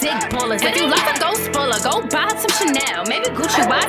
dick bullets. If you love a ghost buller, go buy some Chanel. Maybe Gucci, why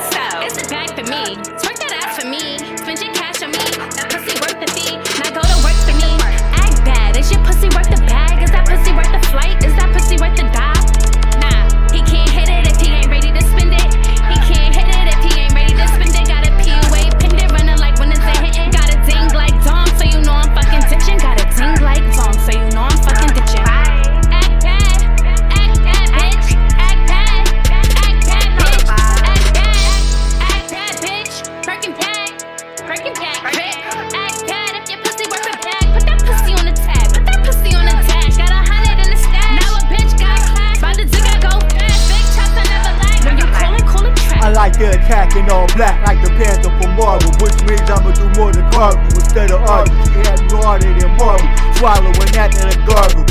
trap. I like the attack in all black, like the Panther from Marvel, which means I'ma do more than carve you instead of argue. She had me harder than Marvel, swallowing that in a gargle.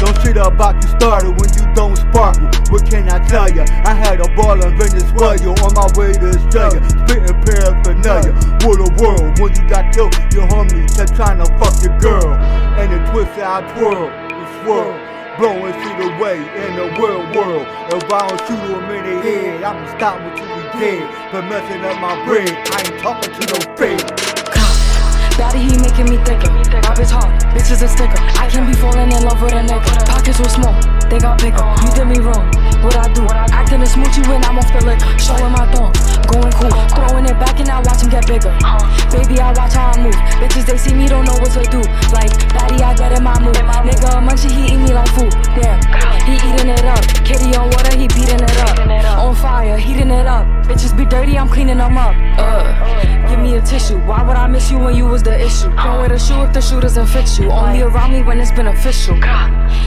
Don't shit about you started when you don't sparkle. What can I tell ya? I had a ball in Venezuela on my way to Australia, spitting paraphernalia. What a world when you got killed, your homie kept trying to fuck your girl. And the twist I twirl, and swirl. Blowing shit away in the real world. If I don't shoot him in the head, I'ma stop you be dead. But messing up my brain, I ain't talking to no fake. Daddy, he making me thicker. Rap is hard, bitch is a sticker. I can't be falling in love with a nigga. Pockets were small, they got bigger. You did me wrong, what I do? Acting a smoochie when I'm off the liquor. Showing my thumb, I watch him get bigger. Baby, I watch how I move. Bitches, they see me, don't know what to do. Like, daddy, I get in my mood. Nigga, a munchie, he eat me like food. Damn, he eating it up. Kitty on water, he beating it up. On fire, heating it up. Bitches be dirty, I'm cleaning them up. Uh, give me a tissue. Why would I miss you when you was the issue? Don't wear the shoe if the shoe doesn't fit you. Only around me when it's beneficial.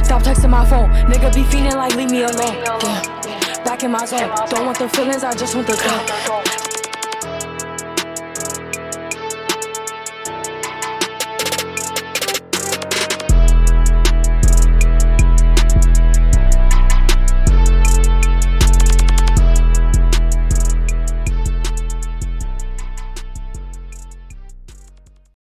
Stop texting my phone. Nigga be feeling like leave me alone. Damn. Back in my zone. Don't want the feelings, I just want the gun.